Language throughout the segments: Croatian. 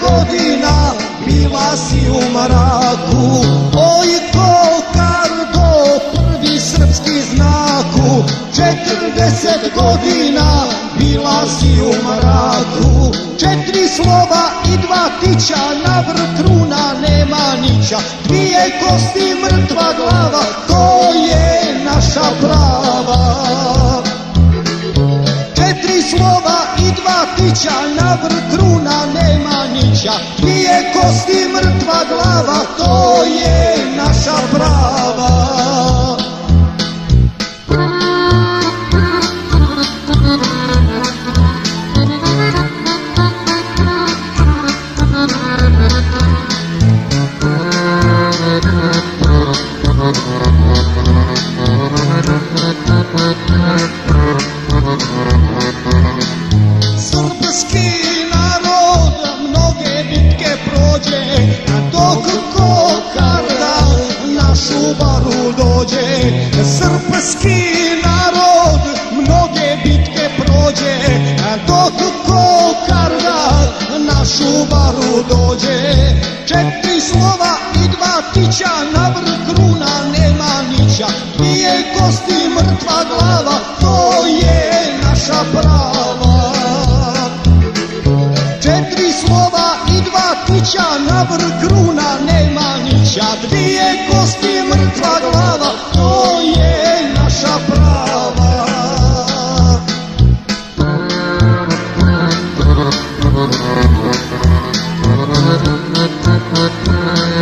godina bila si u maraku. Oj kokar do prvi srpski znaku. Četrdeset godina bila si u maraku. Četiri slova i dva tića na vrt runa nema nića. Dvije kosti mrtva glava to je naša prava slova i dva tića na vrh kruna nema nića. Dvije kosti mrtva glava to je naša prava dođe. Srpski narod mnoge bitke prođe, dok kokarda našu baru dođe. Četiri slova i dva tića na vrh kruna nema nića, dvije kosti mrtva glava, to je naša prava. Četiri slova i dva tića na vrh kruna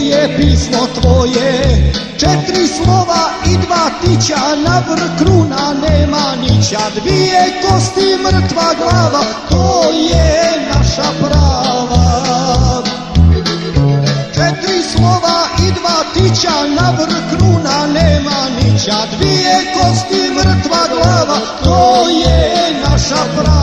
je pismo tvoje. Četiri slova i dva tića na vrh kruna nema nića. Dvije kosti mrtva glava, to je naša prava. Četiri slova i dva tića na vrh kruna nema nića. Dvije kosti mrtva glava, to je naša prava